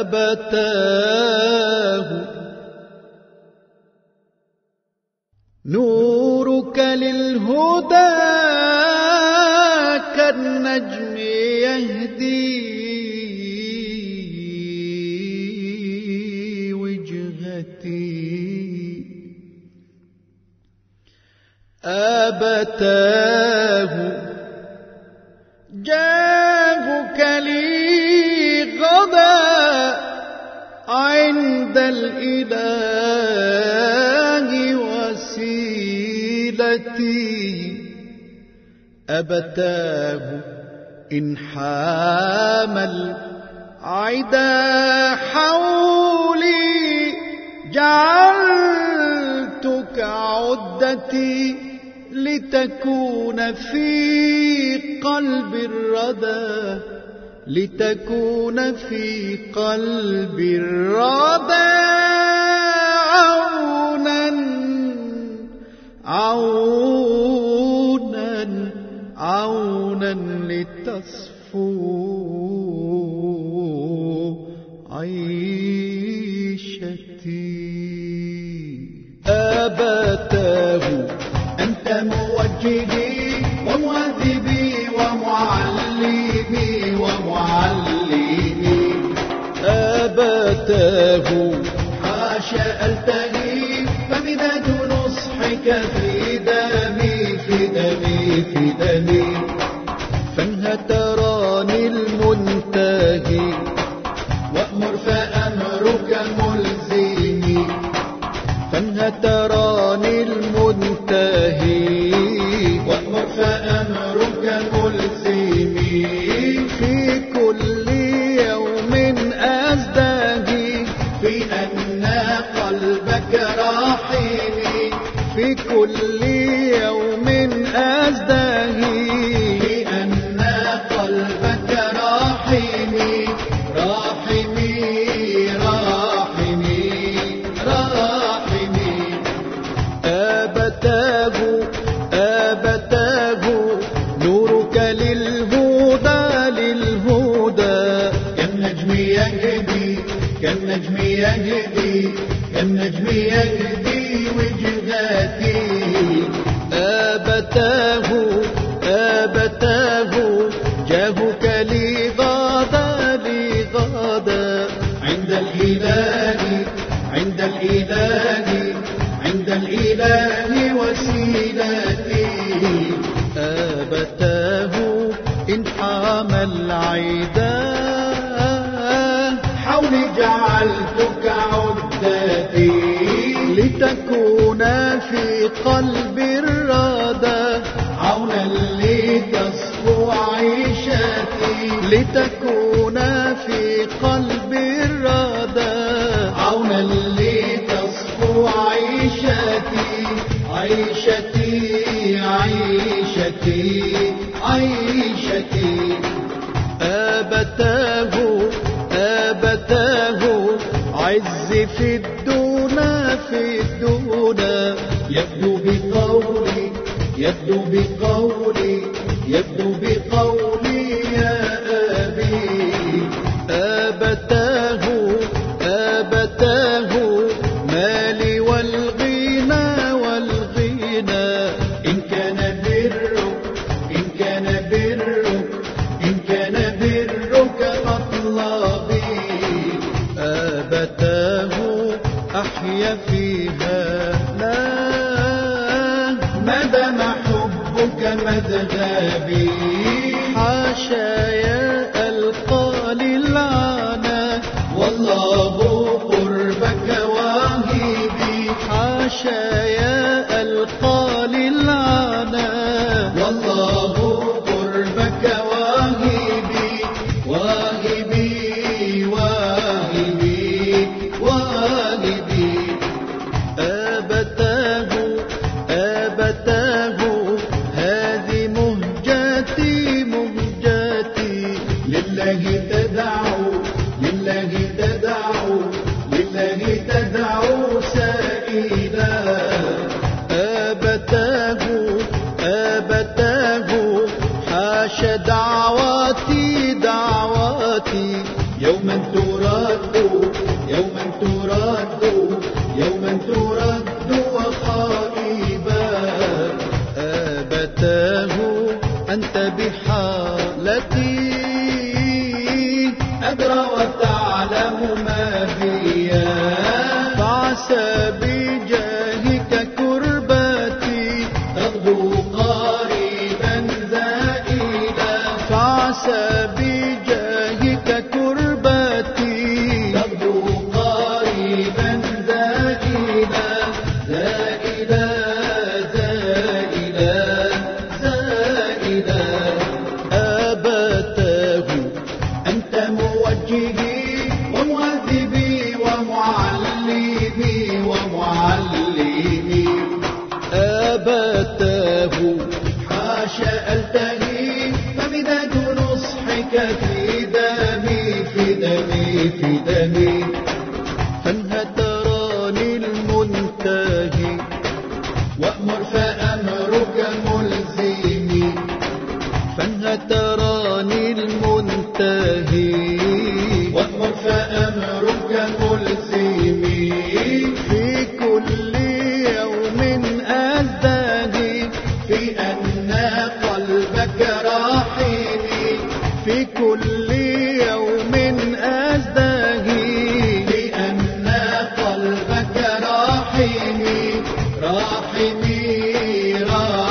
أبتاه. نورك للهدى كالنجم يهدي. وجهتي أبتاه. عند الإله وسيلتي. أبتاه إن حامل عدا حولي جعلتك عدتي لتكون في قلب الردى. لتكون في قلب الردى أبتاه حاشا ألتهي فمداد نصحك في دمي في دمي في دمي. فانهتراني المنتهي وأمر فأمرك ملزمي. فانهتراني المنتهي وأمر فأمرك ملزمي. كالنجم يهدي وجهاتي. أبتاه في قلب الردى عونا لتصفو عيشتي لتكون في قلب الردى عونا لتصفو عيشتي عيشتي عيشتي عيشتي. بقولي يبدو بقولي يبدو بقولي يا أبي. أبتاه أبتاه مالي والغنى والغنى. إن كان برك إن كان برك إن كان برك مطلبي أبتاه أحيا فيها. حبك مذهبي حاشا يا أبته أنت موجهي وموازي سألتني فمداد نصحك في دمي في دمي في دمي. فانها تراني المنتهي؟ وأمر فأمرك ملزمي. فانها تراني راحمي راحمي